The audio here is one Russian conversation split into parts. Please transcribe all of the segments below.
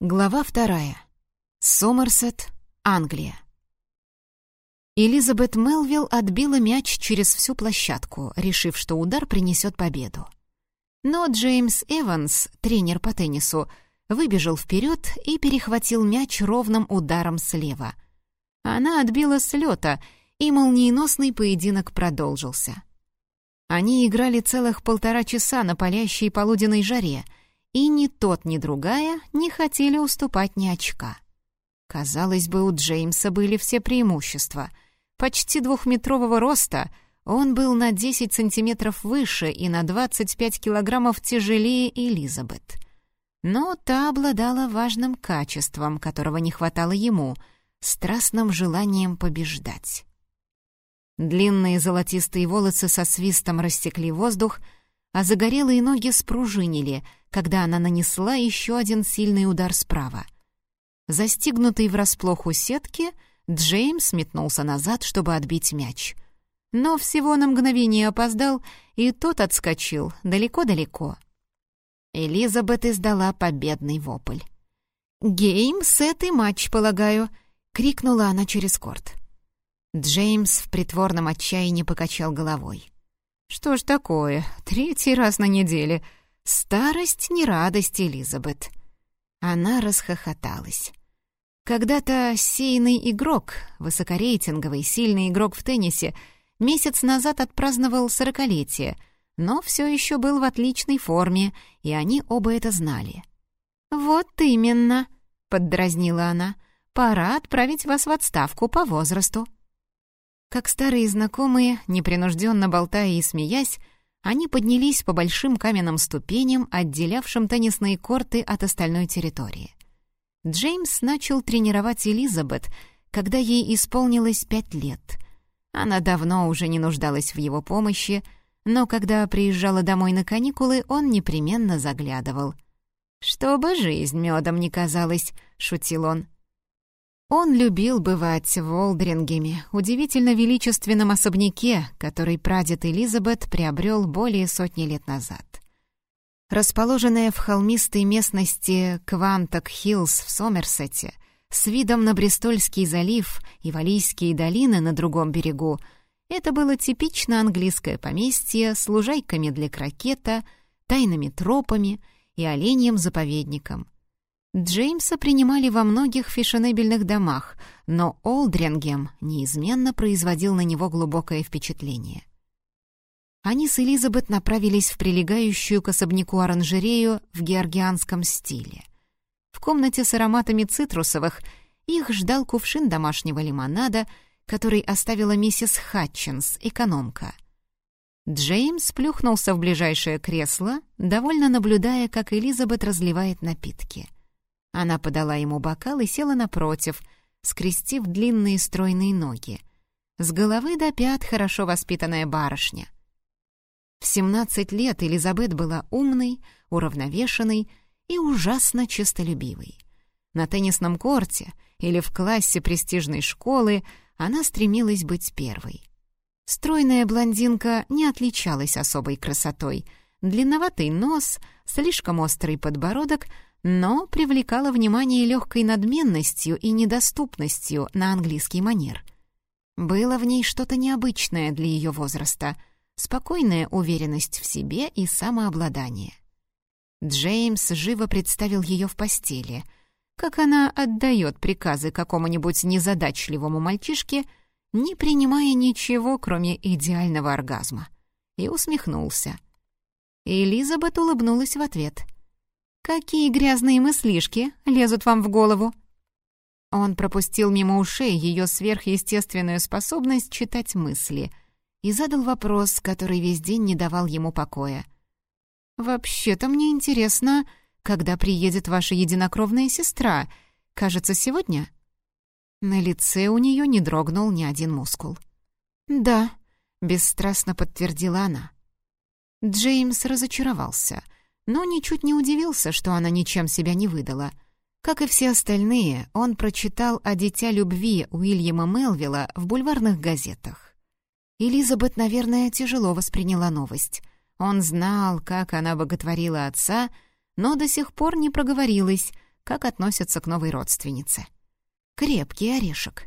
Глава вторая. Сомерсет, Англия. Элизабет Мелвилл отбила мяч через всю площадку, решив, что удар принесет победу. Но Джеймс Эванс, тренер по теннису, выбежал вперед и перехватил мяч ровным ударом слева. Она отбила с лета, и молниеносный поединок продолжился. Они играли целых полтора часа на палящей полуденной жаре, и ни тот, ни другая не хотели уступать ни очка. Казалось бы, у Джеймса были все преимущества. Почти двухметрового роста он был на 10 сантиметров выше и на 25 килограммов тяжелее Элизабет. Но та обладала важным качеством, которого не хватало ему — страстным желанием побеждать. Длинные золотистые волосы со свистом растекли воздух, а загорелые ноги спружинили, когда она нанесла еще один сильный удар справа. Застигнутый врасплох у сетки, Джеймс метнулся назад, чтобы отбить мяч. Но всего на мгновение опоздал, и тот отскочил далеко-далеко. Элизабет издала победный вопль. «Гейм, сет и матч, полагаю!» — крикнула она через корт. Джеймс в притворном отчаянии покачал головой. «Что ж такое? Третий раз на неделе. Старость не радость, Элизабет». Она расхохоталась. Когда-то сейный игрок, высокорейтинговый, сильный игрок в теннисе, месяц назад отпраздновал сорокалетие, но все еще был в отличной форме, и они оба это знали. «Вот именно», — поддразнила она, — «пора отправить вас в отставку по возрасту». Как старые знакомые, непринужденно болтая и смеясь, они поднялись по большим каменным ступеням, отделявшим теннисные корты от остальной территории. Джеймс начал тренировать Элизабет, когда ей исполнилось пять лет. Она давно уже не нуждалась в его помощи, но когда приезжала домой на каникулы, он непременно заглядывал. «Чтобы жизнь медом не казалась», — шутил он. Он любил бывать в Олдрингеме, удивительно величественном особняке, который прадед Элизабет приобрел более сотни лет назад. Расположенная в холмистой местности Кванток-Хиллз в Сомерсете, с видом на Бристольский залив и Валийские долины на другом берегу, это было типично английское поместье с лужайками для крокета, тайными тропами и оленьим заповедником — Джеймса принимали во многих фешенебельных домах, но Олдрингем неизменно производил на него глубокое впечатление. Они с Элизабет направились в прилегающую к особняку оранжерею в георгианском стиле. В комнате с ароматами цитрусовых их ждал кувшин домашнего лимонада, который оставила миссис Хатчинс, экономка. Джеймс плюхнулся в ближайшее кресло, довольно наблюдая, как Элизабет разливает напитки — она подала ему бокал и села напротив, скрестив длинные стройные ноги. С головы до пят хорошо воспитанная барышня. В 17 лет Элизабет была умной, уравновешенной и ужасно честолюбивой. На теннисном корте или в классе престижной школы она стремилась быть первой. Стройная блондинка не отличалась особой красотой. Длинноватый нос, слишком острый подбородок — но привлекала внимание легкой надменностью и недоступностью на английский манер. Было в ней что-то необычное для ее возраста, спокойная уверенность в себе и самообладание. Джеймс живо представил ее в постели, как она отдает приказы какому-нибудь незадачливому мальчишке, не принимая ничего, кроме идеального оргазма, и усмехнулся. Элизабет улыбнулась в ответ — «Какие грязные мыслишки лезут вам в голову?» Он пропустил мимо ушей ее сверхъестественную способность читать мысли и задал вопрос, который весь день не давал ему покоя. «Вообще-то мне интересно, когда приедет ваша единокровная сестра? Кажется, сегодня?» На лице у нее не дрогнул ни один мускул. «Да», — бесстрастно подтвердила она. Джеймс разочаровался — но ничуть не удивился, что она ничем себя не выдала. Как и все остальные, он прочитал о «Дитя любви» Уильяма Мелвилла в бульварных газетах. Элизабет, наверное, тяжело восприняла новость. Он знал, как она боготворила отца, но до сих пор не проговорилась, как относятся к новой родственнице. Крепкий орешек.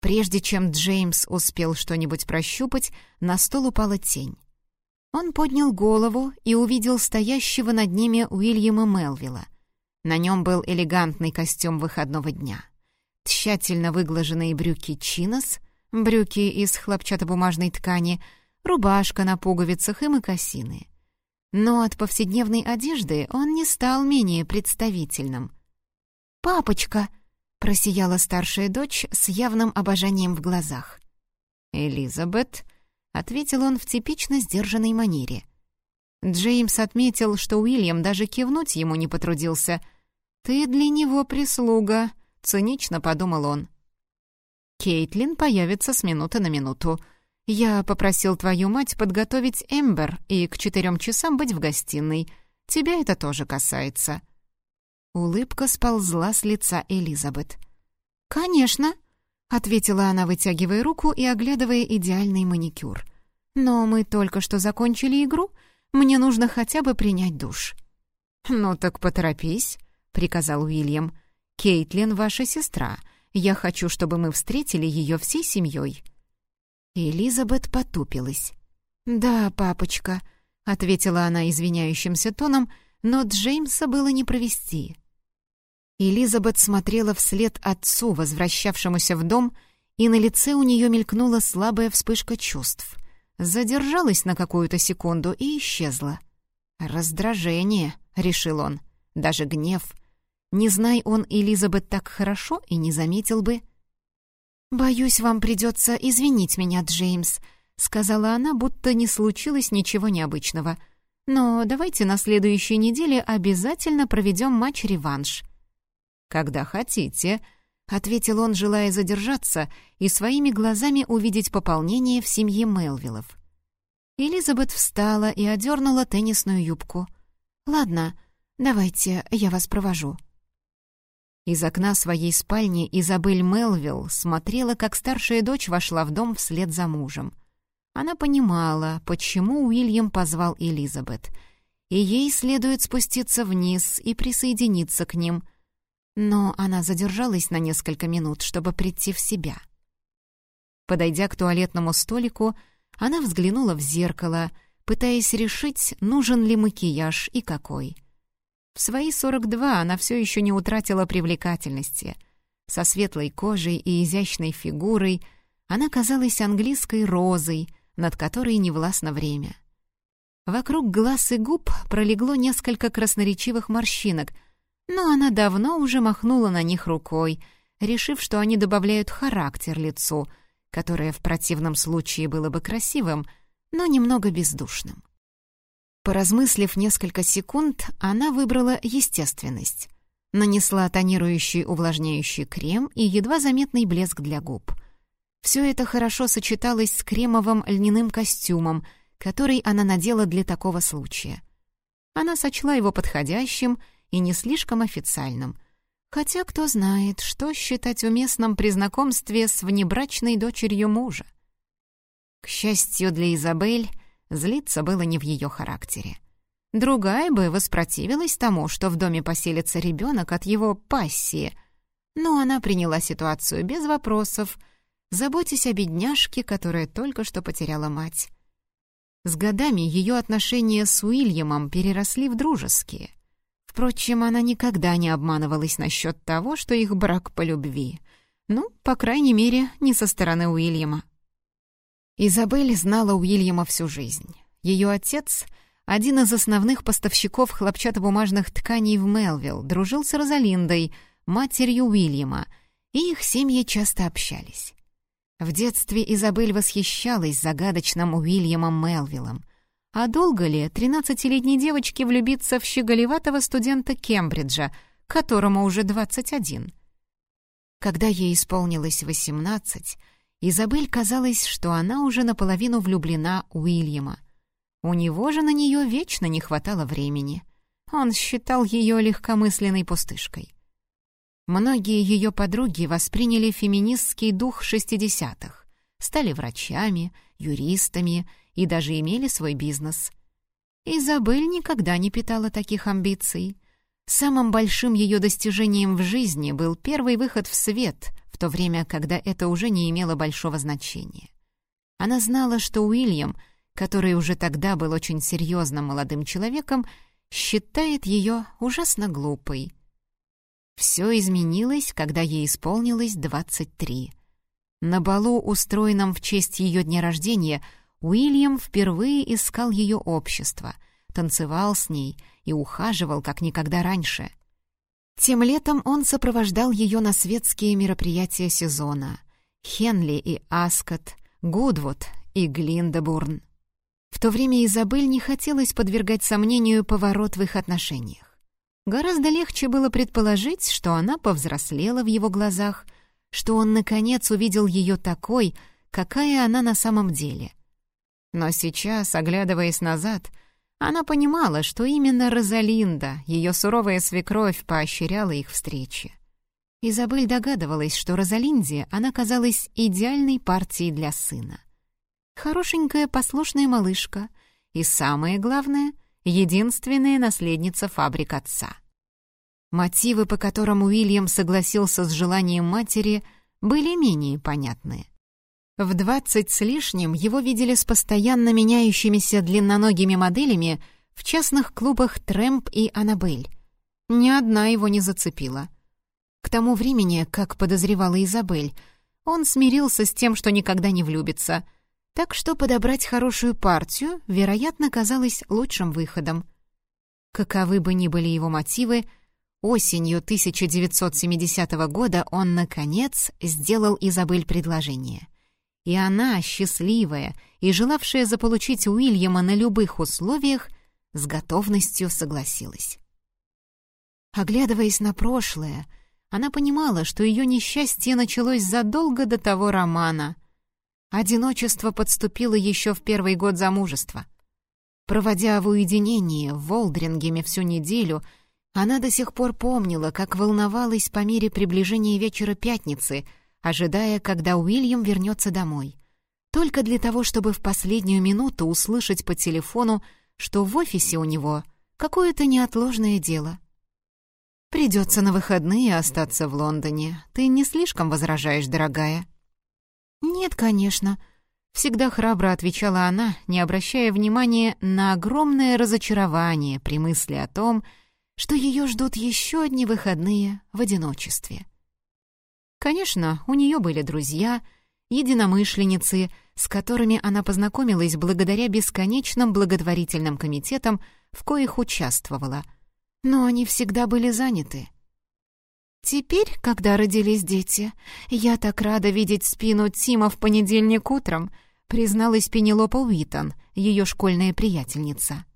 Прежде чем Джеймс успел что-нибудь прощупать, на стол упала тень. Он поднял голову и увидел стоящего над ними Уильяма Мелвилла. На нем был элегантный костюм выходного дня. Тщательно выглаженные брюки чинос, брюки из хлопчатобумажной ткани, рубашка на пуговицах и мокасины. Но от повседневной одежды он не стал менее представительным. «Папочка!» — просияла старшая дочь с явным обожанием в глазах. «Элизабет», — ответил он в типично сдержанной манере. Джеймс отметил, что Уильям даже кивнуть ему не потрудился. «Ты для него прислуга», — цинично подумал он. «Кейтлин появится с минуты на минуту. Я попросил твою мать подготовить Эмбер и к четырем часам быть в гостиной. Тебя это тоже касается». Улыбка сползла с лица Элизабет. «Конечно», — ответила она, вытягивая руку и оглядывая идеальный маникюр. «Но мы только что закончили игру. Мне нужно хотя бы принять душ». «Ну так поторопись», — приказал Уильям. «Кейтлин ваша сестра. Я хочу, чтобы мы встретили ее всей семьей». Элизабет потупилась. «Да, папочка», — ответила она извиняющимся тоном, но Джеймса было не провести. Элизабет смотрела вслед отцу, возвращавшемуся в дом, и на лице у нее мелькнула слабая вспышка чувств. Задержалась на какую-то секунду и исчезла. «Раздражение», — решил он, — «даже гнев. Не знай он Элизабет так хорошо и не заметил бы». «Боюсь, вам придется извинить меня, Джеймс», — сказала она, будто не случилось ничего необычного. «Но давайте на следующей неделе обязательно проведем матч-реванш». «Когда хотите», — ответил он, желая задержаться и своими глазами увидеть пополнение в семье Мелвиллов. Элизабет встала и одернула теннисную юбку. «Ладно, давайте, я вас провожу». Из окна своей спальни Изабель Мелвилл смотрела, как старшая дочь вошла в дом вслед за мужем. Она понимала, почему Уильям позвал Элизабет, и ей следует спуститься вниз и присоединиться к ним — но она задержалась на несколько минут, чтобы прийти в себя. Подойдя к туалетному столику, она взглянула в зеркало, пытаясь решить, нужен ли макияж и какой. В свои 42 она все еще не утратила привлекательности. Со светлой кожей и изящной фигурой она казалась английской розой, над которой не властно время. Вокруг глаз и губ пролегло несколько красноречивых морщинок — но она давно уже махнула на них рукой, решив, что они добавляют характер лицу, которое в противном случае было бы красивым, но немного бездушным. Поразмыслив несколько секунд, она выбрала естественность. Нанесла тонирующий увлажняющий крем и едва заметный блеск для губ. Все это хорошо сочеталось с кремовым льняным костюмом, который она надела для такого случая. Она сочла его подходящим — и не слишком официальным. Хотя кто знает, что считать уместным при знакомстве с внебрачной дочерью мужа. К счастью для Изабель, злиться было не в ее характере. Другая бы воспротивилась тому, что в доме поселится ребенок от его пассии, но она приняла ситуацию без вопросов, заботясь о бедняжке, которая только что потеряла мать. С годами ее отношения с Уильямом переросли в дружеские — Впрочем, она никогда не обманывалась насчет того, что их брак по любви. Ну, по крайней мере, не со стороны Уильяма. Изабель знала Уильяма всю жизнь. Ее отец, один из основных поставщиков хлопчатобумажных тканей в Мелвилл, дружил с Розалиндой, матерью Уильяма, и их семьи часто общались. В детстве Изабель восхищалась загадочным Уильямом Мелвиллом — а долго ли тринадцатилетней девочке влюбиться в щеголеватого студента Кембриджа, которому уже 21? Когда ей исполнилось 18, Изабель казалось, что она уже наполовину влюблена Уильяма. У него же на нее вечно не хватало времени. Он считал ее легкомысленной пустышкой. Многие ее подруги восприняли феминистский дух 60-х, стали врачами, юристами и даже имели свой бизнес. Изабель никогда не питала таких амбиций. Самым большим ее достижением в жизни был первый выход в свет, в то время, когда это уже не имело большого значения. Она знала, что Уильям, который уже тогда был очень серьезным молодым человеком, считает ее ужасно глупой. Все изменилось, когда ей исполнилось 23. На балу, устроенном в честь ее дня рождения, Уильям впервые искал ее общество, танцевал с ней и ухаживал, как никогда раньше. Тем летом он сопровождал ее на светские мероприятия сезона — Хенли и Аскот, Гудвуд и Глиндебурн. В то время Изабель не хотелось подвергать сомнению поворот в их отношениях. Гораздо легче было предположить, что она повзрослела в его глазах, что он, наконец, увидел ее такой, какая она на самом деле. Но сейчас, оглядываясь назад, она понимала, что именно Розалинда, ее суровая свекровь, поощряла их встречи. Изабель догадывалась, что Розалинде она казалась идеальной партией для сына. Хорошенькая послушная малышка и, самое главное, единственная наследница фабрик отца. Мотивы, по которым Уильям согласился с желанием матери, были менее понятны. В двадцать с лишним его видели с постоянно меняющимися длинноногими моделями в частных клубах «Трэмп» и «Аннабель». Ни одна его не зацепила. К тому времени, как подозревала Изабель, он смирился с тем, что никогда не влюбится, так что подобрать хорошую партию, вероятно, казалось лучшим выходом. Каковы бы ни были его мотивы, Осенью 1970 года он, наконец, сделал Изабель предложение. И она, счастливая и желавшая заполучить Уильяма на любых условиях, с готовностью согласилась. Оглядываясь на прошлое, она понимала, что ее несчастье началось задолго до того романа. Одиночество подступило еще в первый год замужества. Проводя в уединении в Волдрингеме всю неделю — она до сих пор помнила, как волновалась по мере приближения вечера пятницы, ожидая, когда Уильям вернется домой. Только для того, чтобы в последнюю минуту услышать по телефону, что в офисе у него какое-то неотложное дело. «Придется на выходные остаться в Лондоне. Ты не слишком возражаешь, дорогая?» «Нет, конечно», — всегда храбро отвечала она, не обращая внимания на огромное разочарование при мысли о том, что ее ждут еще одни выходные в одиночестве. Конечно, у нее были друзья, единомышленницы, с которыми она познакомилась благодаря бесконечным благотворительным комитетам, в коих участвовала, но они всегда были заняты. «Теперь, когда родились дети, я так рада видеть спину Тима в понедельник утром», призналась Пенелопа Уитон, ее школьная приятельница.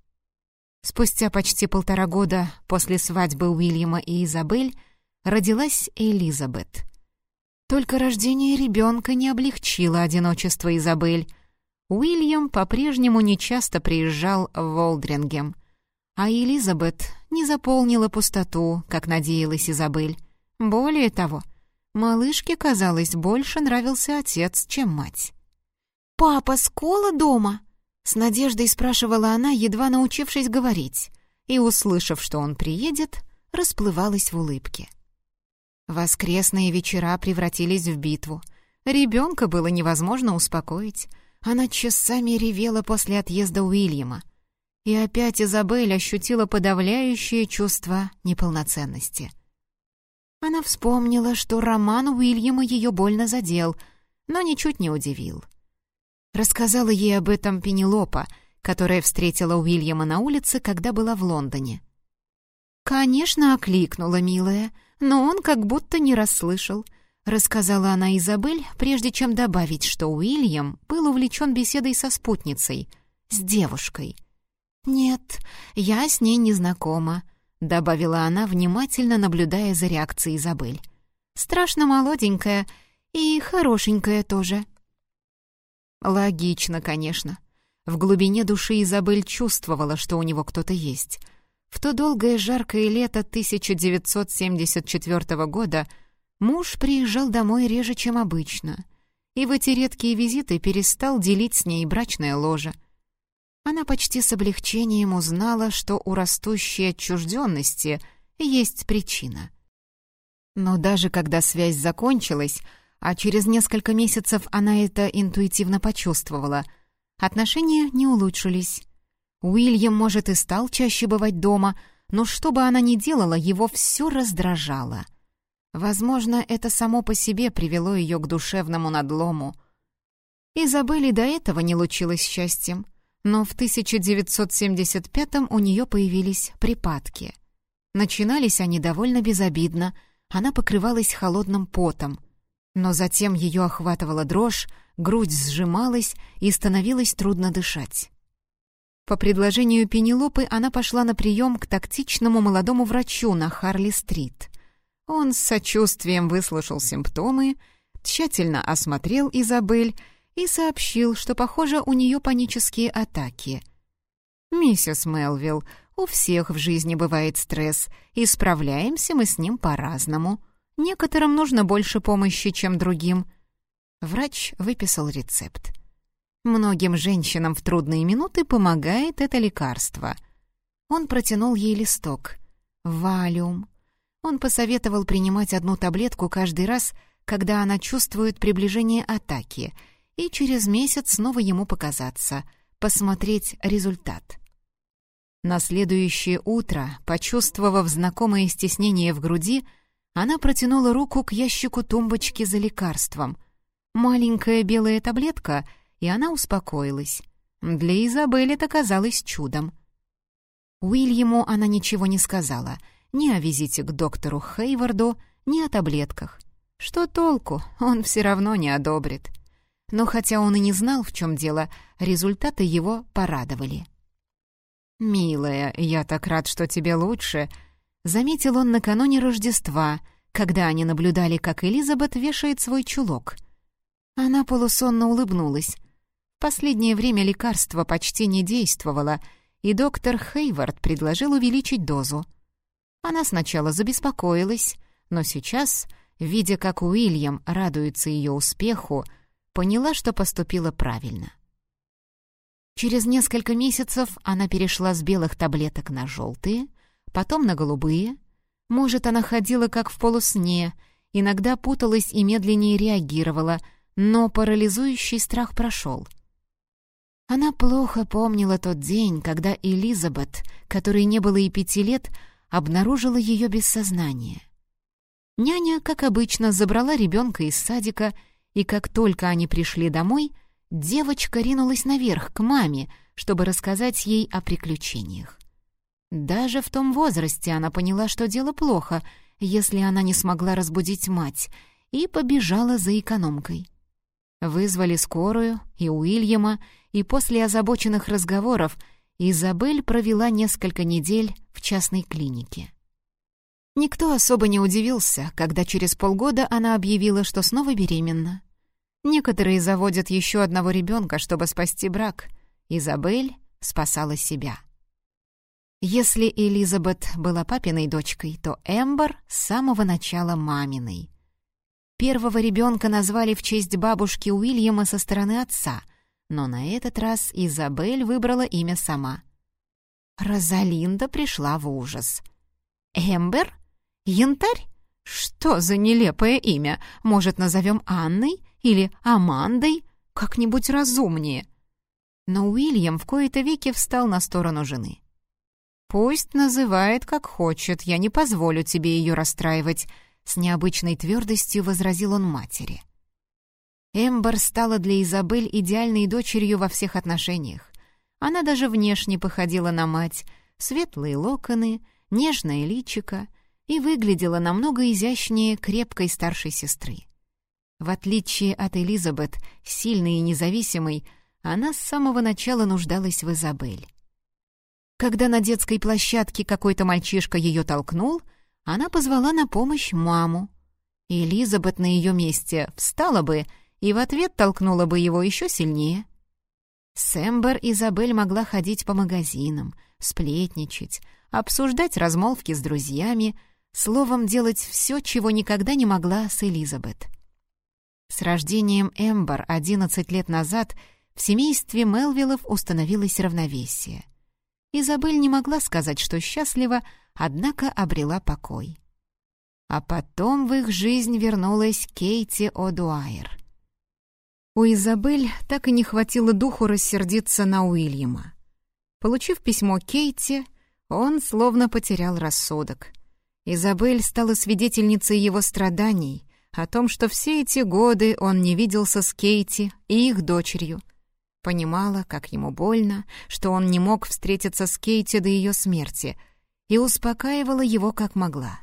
Спустя почти полтора года после свадьбы Уильяма и Изабель родилась Элизабет. Только рождение ребенка не облегчило одиночество Изабель. Уильям по-прежнему нечасто приезжал в Волдрингем, а Элизабет не заполнила пустоту, как надеялась Изабель. Более того, малышке, казалось, больше нравился отец, чем мать. «Папа Скола дома?» С надеждой спрашивала она, едва научившись говорить, и, услышав, что он приедет, расплывалась в улыбке. Воскресные вечера превратились в битву. Ребенка было невозможно успокоить. Она часами ревела после отъезда Уильяма. И опять Изабель ощутила подавляющее чувство неполноценности. Она вспомнила, что роман Уильяма ее больно задел, но ничуть не удивил — Рассказала ей об этом Пенелопа, которая встретила Уильяма на улице, когда была в Лондоне. «Конечно, окликнула, милая, но он как будто не расслышал», — рассказала она Изабель, прежде чем добавить, что Уильям был увлечен беседой со спутницей, с девушкой. «Нет, я с ней не знакома», — добавила она, внимательно наблюдая за реакцией Изабель. «Страшно молоденькая и хорошенькая тоже». Логично, конечно. В глубине души Изабель чувствовала, что у него кто-то есть. В то долгое жаркое лето 1974 года муж приезжал домой реже, чем обычно, и в эти редкие визиты перестал делить с ней брачное ложе. Она почти с облегчением узнала, что у растущей отчужденности есть причина. Но даже когда связь закончилась, а через несколько месяцев она это интуитивно почувствовала, отношения не улучшились. Уильям, может, и стал чаще бывать дома, но что бы она ни делала, его все раздражало. Возможно, это само по себе привело ее к душевному надлому. Изабель до этого не лучилась счастьем, но в 1975-м у нее появились припадки. Начинались они довольно безобидно, она покрывалась холодным потом. Но затем ее охватывала дрожь, грудь сжималась и становилось трудно дышать. По предложению Пенелопы она пошла на прием к тактичному молодому врачу на Харли-стрит. Он с сочувствием выслушал симптомы, тщательно осмотрел Изабель и сообщил, что, похоже, у нее панические атаки. «Миссис Мелвилл, у всех в жизни бывает стресс, и справляемся мы с ним по-разному. Некоторым нужно больше помощи, чем другим». Врач выписал рецепт. Многим женщинам в трудные минуты помогает это лекарство. Он протянул ей листок. «Валиум». Он посоветовал принимать одну таблетку каждый раз, когда она чувствует приближение атаки, и через месяц снова ему показаться, посмотреть результат. На следующее утро, почувствовав знакомое стеснение в груди, она протянула руку к ящику тумбочки за лекарством. Маленькая белая таблетка — и она успокоилась. Для Изабелли это казалось чудом. Уильяму она ничего не сказала, ни о визите к доктору Хейварду, ни о таблетках. Что толку, он все равно не одобрит. Но хотя он и не знал, в чем дело, результаты его порадовали. «Милая, я так рад, что тебе лучше», — заметил он накануне Рождества, когда они наблюдали, как Элизабет вешает свой чулок. Она полусонно улыбнулась. Последнее время лекарство почти не действовало, и доктор Хейвард предложил увеличить дозу. Она сначала забеспокоилась, но сейчас, видя, как Уильям радуется ее успеху, поняла, что поступила правильно. Через несколько месяцев она перешла с белых таблеток на желтые, потом на голубые. Может, она ходила как в полусне, иногда путалась и медленнее реагировала, но парализующий страх прошел — она плохо помнила тот день, когда Элизабет, которой не было и пяти лет, обнаружила ее без сознания. Няня, как обычно, забрала ребенка из садика, и как только они пришли домой, девочка ринулась наверх, к маме, чтобы рассказать ей о приключениях. Даже в том возрасте она поняла, что дело плохо, если она не смогла разбудить мать, и побежала за экономкой. Вызвали скорую и Уильяма, и после озабоченных разговоров Изабель провела несколько недель в частной клинике. Никто особо не удивился, когда через полгода она объявила, что снова беременна. Некоторые заводят еще одного ребенка, чтобы спасти брак. Изабель спасала себя. Если Элизабет была папиной дочкой, то Эмбер с самого начала маминой. Первого ребенка назвали в честь бабушки Уильяма со стороны отца — но на этот раз Изабель выбрала имя сама. Розалинда пришла в ужас. «Эмбер? Янтарь? Что за нелепое имя? Может, назовем Анной или Амандой? Как-нибудь разумнее». Но Уильям в кои-то веки встал на сторону жены. «Пусть называет, как хочет, я не позволю тебе ее расстраивать», — с необычной твердостью возразил он матери. Эмбер стала для Изабель идеальной дочерью во всех отношениях. Она даже внешне походила на мать, светлые локоны, нежное личико и выглядела намного изящнее крепкой старшей сестры. В отличие от Элизабет, сильной и независимой, она с самого начала нуждалась в Изабель. Когда на детской площадке какой-то мальчишка ее толкнул, она позвала на помощь маму. Элизабет на ее месте встала бы и в ответ толкнула бы его еще сильнее. Сэмбер Изабель могла ходить по магазинам, сплетничать, обсуждать размолвки с друзьями, словом, делать все, чего никогда не могла с Элизабет. С рождением Эмбер 11 лет назад в семействе Мелвиллов установилось равновесие. Изабель не могла сказать, что счастлива, однако обрела покой. А потом в их жизнь вернулась Кейти О'Дуайер. У Изабель так и не хватило духу рассердиться на Уильяма. Получив письмо Кейти, он словно потерял рассудок. Изабель стала свидетельницей его страданий, о том, что все эти годы он не виделся с Кейти и их дочерью. Понимала, как ему больно, что он не мог встретиться с Кейти до ее смерти, и успокаивала его как могла.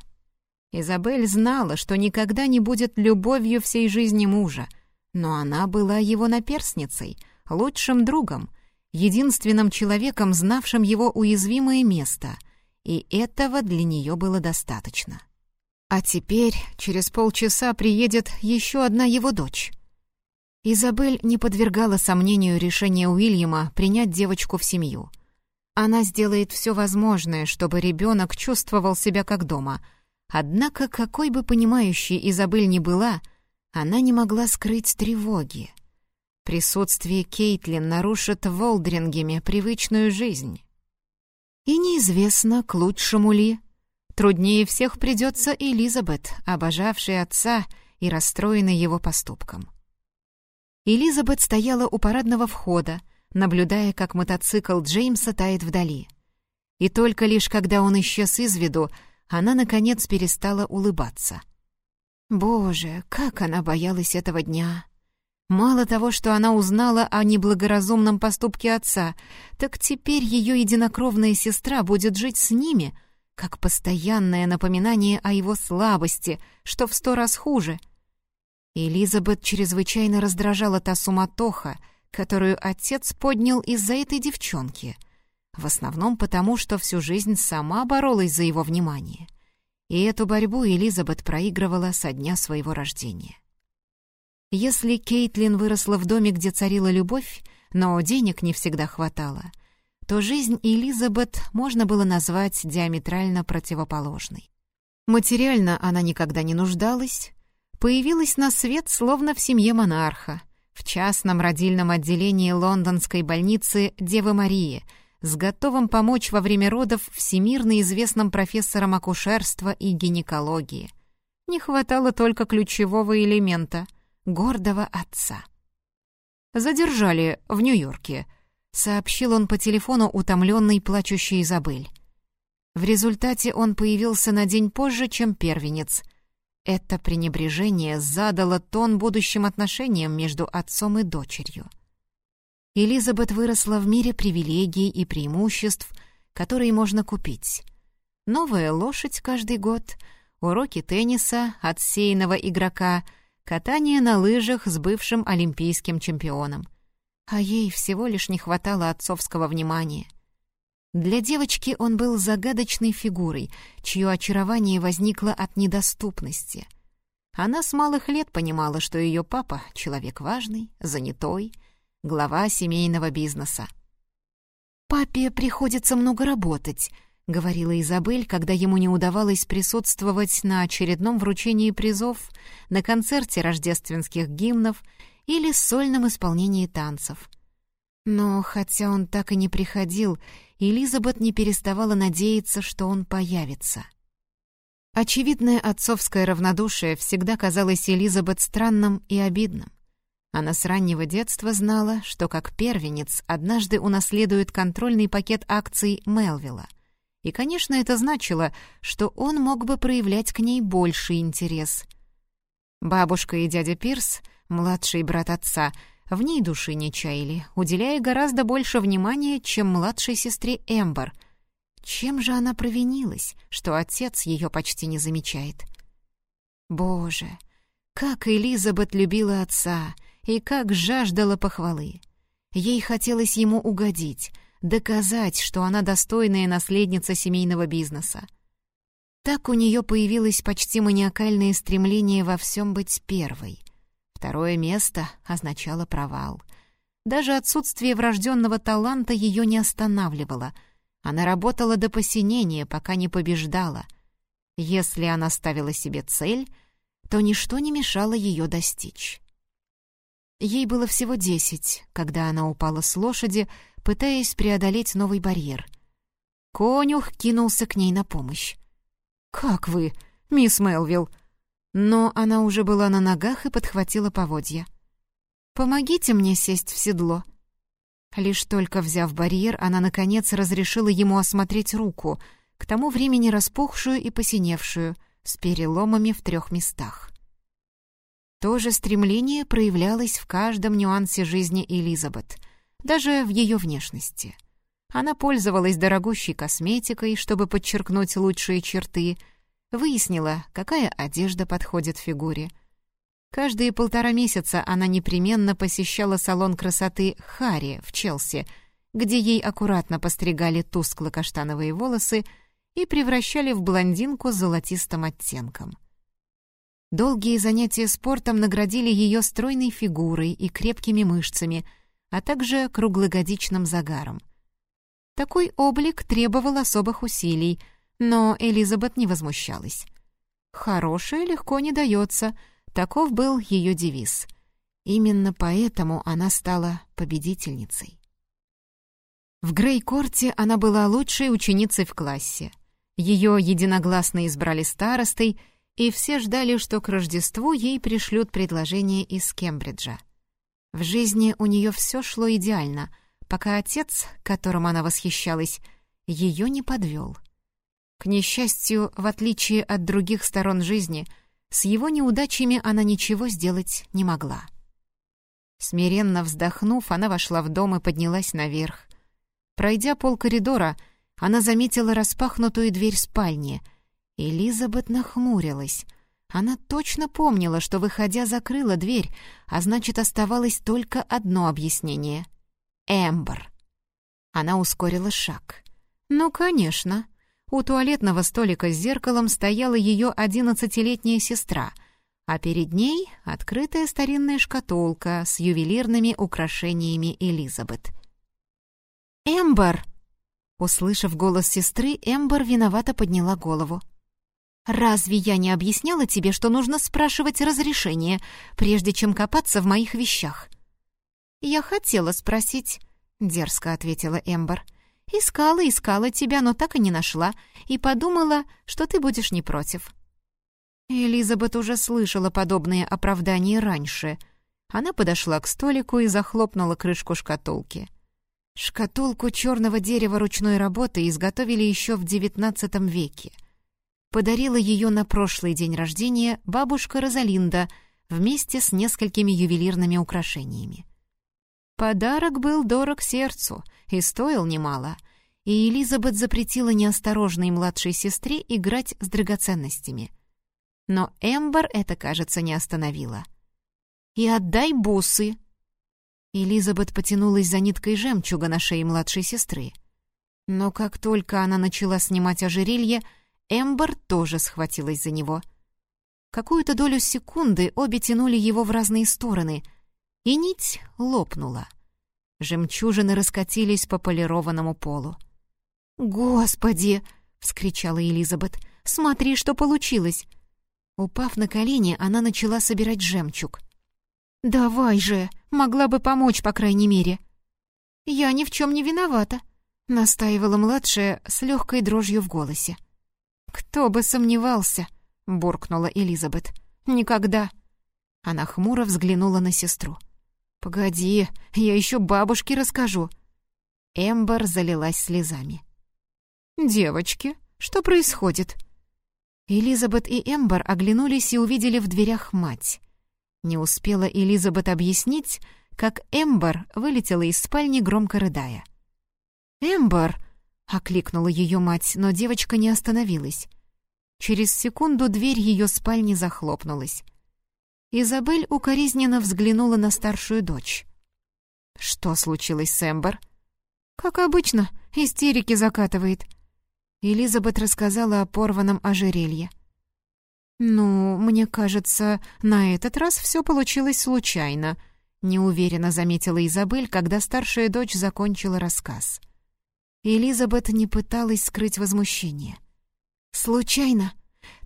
Изабель знала, что никогда не будет любовью всей жизни мужа, но она была его наперсницей, лучшим другом, единственным человеком, знавшим его уязвимое место, и этого для нее было достаточно. А теперь, через полчаса, приедет еще одна его дочь. Изабель не подвергала сомнению решение Уильяма принять девочку в семью. Она сделает все возможное, чтобы ребенок чувствовал себя как дома. Однако, какой бы понимающей Изабель ни была, она не могла скрыть тревоги. Присутствие Кейтлин нарушит в привычную жизнь. И неизвестно, к лучшему ли. Труднее всех придется Элизабет, обожавшей отца и расстроенной его поступком. Элизабет стояла у парадного входа, наблюдая, как мотоцикл Джеймса тает вдали. И только лишь когда он исчез из виду, она, наконец, перестала улыбаться. Боже, как она боялась этого дня! Мало того, что она узнала о неблагоразумном поступке отца, так теперь ее единокровная сестра будет жить с ними, как постоянное напоминание о его слабости, что в сто раз хуже — Элизабет чрезвычайно раздражала та суматоха, которую отец поднял из-за этой девчонки. В основном потому, что всю жизнь сама боролась за его внимание. И эту борьбу Элизабет проигрывала со дня своего рождения. Если Кейтлин выросла в доме, где царила любовь, но денег не всегда хватало, то жизнь Элизабет можно было назвать диаметрально противоположной. Материально она никогда не нуждалась, появилась на свет словно в семье монарха, в частном родильном отделении лондонской больницы Девы Марии, с готовым помочь во время родов всемирно известным профессором акушерства и гинекологии. Не хватало только ключевого элемента — гордого отца. «Задержали в Нью-Йорке», — сообщил он по телефону утомленный плачущей Изабель. В результате он появился на день позже, чем первенец — это пренебрежение задало тон будущим отношениям между отцом и дочерью. Элизабет выросла в мире привилегий и преимуществ, которые можно купить. Новая лошадь каждый год, уроки тенниса от сейного игрока, катание на лыжах с бывшим олимпийским чемпионом. А ей всего лишь не хватало отцовского внимания. Для девочки он был загадочной фигурой, чье очарование возникло от недоступности. Она с малых лет понимала, что ее папа — человек важный, занятой, глава семейного бизнеса. «Папе приходится много работать», — говорила Изабель, когда ему не удавалось присутствовать на очередном вручении призов, на концерте рождественских гимнов или сольном исполнении танцев. Но хотя он так и не приходил, Элизабет не переставала надеяться, что он появится. Очевидное отцовское равнодушие всегда казалось Элизабет странным и обидным. Она с раннего детства знала, что как первенец однажды унаследует контрольный пакет акций Мелвилла. И, конечно, это значило, что он мог бы проявлять к ней больший интерес. Бабушка и дядя Пирс, младший брат отца, в ней души не чаяли, уделяя гораздо больше внимания, чем младшей сестре Эмбер. Чем же она провинилась, что отец ее почти не замечает? Боже, как Элизабет любила отца и как жаждала похвалы. Ей хотелось ему угодить, доказать, что она достойная наследница семейного бизнеса. Так у нее появилось почти маниакальное стремление во всем быть первой. Второе место означало провал. Даже отсутствие врожденного таланта ее не останавливало. Она работала до посинения, пока не побеждала. Если она ставила себе цель, то ничто не мешало ее достичь. Ей было всего десять, когда она упала с лошади, пытаясь преодолеть новый барьер. Конюх кинулся к ней на помощь. «Как вы, мисс Мелвилл?» Но она уже была на ногах и подхватила поводья. «Помогите мне сесть в седло». Лишь только взяв барьер, она, наконец, разрешила ему осмотреть руку, к тому времени распухшую и посиневшую, с переломами в трех местах. То же стремление проявлялось в каждом нюансе жизни Элизабет, даже в ее внешности. Она пользовалась дорогущей косметикой, чтобы подчеркнуть лучшие черты, выяснила, какая одежда подходит фигуре. Каждые полтора месяца она непременно посещала салон красоты «Харри» в Челси, где ей аккуратно постригали тускло-каштановые волосы и превращали в блондинку с золотистым оттенком. Долгие занятия спортом наградили ее стройной фигурой и крепкими мышцами, а также круглогодичным загаром. Такой облик требовал особых усилий, но Элизабет не возмущалась. «Хорошее легко не дается», таков был ее девиз. Именно поэтому она стала победительницей. В Грейкорте она была лучшей ученицей в классе. Ее единогласно избрали старостой — и все ждали, что к Рождеству ей пришлют предложение из Кембриджа. В жизни у нее все шло идеально, пока отец, которым она восхищалась, ее не подвел. К несчастью, в отличие от других сторон жизни, с его неудачами она ничего сделать не могла. Смиренно вздохнув, она вошла в дом и поднялась наверх. Пройдя пол коридора, она заметила распахнутую дверь спальни — Элизабет нахмурилась. Она точно помнила, что, выходя, закрыла дверь, а значит, оставалось только одно объяснение — Эмбер. Она ускорила шаг. «Ну, конечно. У туалетного столика с зеркалом стояла ее одиннадцатилетняя сестра, а перед ней открытая старинная шкатулка с ювелирными украшениями Элизабет. «Эмбер!» Услышав голос сестры, Эмбер виновато подняла голову. «Разве я не объясняла тебе, что нужно спрашивать разрешение, прежде чем копаться в моих вещах?» «Я хотела спросить», — дерзко ответила Эмбер. «Искала, искала тебя, но так и не нашла, и подумала, что ты будешь не против». Элизабет уже слышала подобные оправдания раньше. Она подошла к столику и захлопнула крышку шкатулки. Шкатулку черного дерева ручной работы изготовили еще в XIX веке — подарила ее на прошлый день рождения бабушка Розалинда вместе с несколькими ювелирными украшениями. Подарок был дорог сердцу и стоил немало, и Элизабет запретила неосторожной младшей сестре играть с драгоценностями. Но Эмбер это, кажется, не остановило. «И отдай бусы!» Элизабет потянулась за ниткой жемчуга на шее младшей сестры. Но как только она начала снимать ожерелье, Эмбер тоже схватилась за него. Какую-то долю секунды обе тянули его в разные стороны, и нить лопнула. Жемчужины раскатились по полированному полу. «Господи!» — вскричала Элизабет. «Смотри, что получилось!» Упав на колени, она начала собирать жемчуг. «Давай же! Могла бы помочь, по крайней мере!» «Я ни в чем не виновата», — настаивала младшая с легкой дрожью в голосе. «Кто бы сомневался!» — буркнула Элизабет. «Никогда!» Она хмуро взглянула на сестру. «Погоди, я еще бабушке расскажу!» Эмбер залилась слезами. «Девочки, что происходит?» Элизабет и Эмбер оглянулись и увидели в дверях мать. Не успела Элизабет объяснить, как Эмбер вылетела из спальни, громко рыдая. «Эмбер!» — окликнула ее мать, но девочка не остановилась. Через секунду дверь ее спальни захлопнулась. Изабель укоризненно взглянула на старшую дочь. «Что случилось с Эмбер?» «Как обычно, истерики закатывает». Элизабет рассказала о порванном ожерелье. «Ну, мне кажется, на этот раз все получилось случайно», — неуверенно заметила Изабель, когда старшая дочь закончила рассказ. Элизабет не пыталась скрыть возмущение. «Случайно?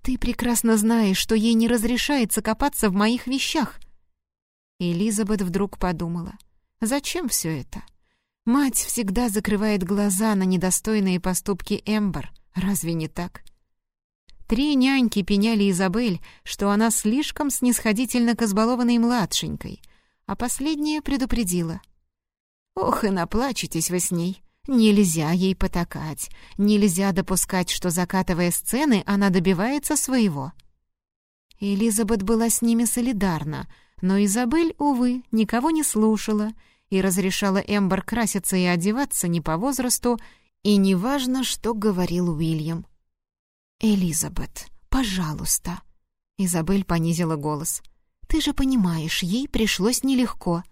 Ты прекрасно знаешь, что ей не разрешается копаться в моих вещах». Элизабет вдруг подумала, зачем все это? Мать всегда закрывает глаза на недостойные поступки Эмбер. Разве не так? Три няньки пеняли Изабель, что она слишком снисходительна к избалованной младшенькой, а последняя предупредила. «Ох, и наплачетесь вы с ней. Нельзя ей потакать, нельзя допускать, что, закатывая сцены, она добивается своего». Элизабет была с ними солидарна, но Изабель, увы, никого не слушала и разрешала Эмбер краситься и одеваться не по возрасту, и неважно, что говорил Уильям. «Элизабет, пожалуйста!» Изабель понизила голос. «Ты же понимаешь, ей пришлось нелегко».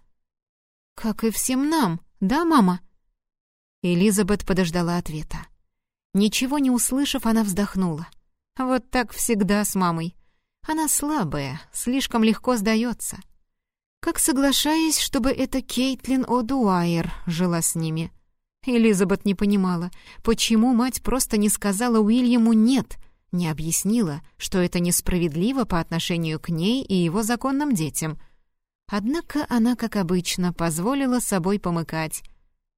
«Как и всем нам, да, мама?» Элизабет подождала ответа. Ничего не услышав, она вздохнула. «Вот так всегда с мамой. Она слабая, слишком легко сдается. Как соглашаясь, чтобы эта Кейтлин О'Дуайер жила с ними?» Элизабет не понимала, почему мать просто не сказала Уильяму «нет», не объяснила, что это несправедливо по отношению к ней и его законным детям. Однако она, как обычно, позволила собой помыкать.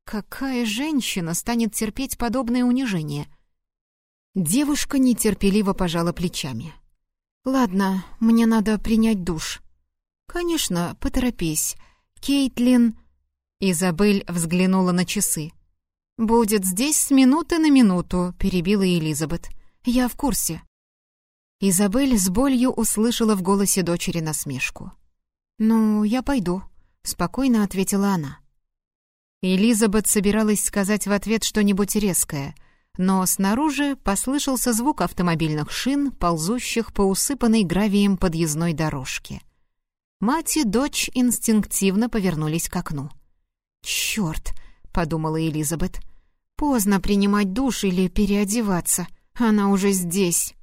Какая женщина станет терпеть подобное унижение? Девушка нетерпеливо пожала плечами. «Ладно, мне надо принять душ». «Конечно, поторопись. Кейтлин...» Изабель взглянула на часы. «Будет здесь с минуты на минуту», — перебила Элизабет. «Я в курсе». Изабель с болью услышала в голосе дочери насмешку. «Ну, я пойду», — спокойно ответила она. Элизабет собиралась сказать в ответ что-нибудь резкое, но снаружи послышался звук автомобильных шин, ползущих по усыпанной гравием подъездной дорожке. Мать и дочь инстинктивно повернулись к окну. «Чёрт!» — подумала Элизабет. Поздно принимать душ или переодеваться. Она уже здесь.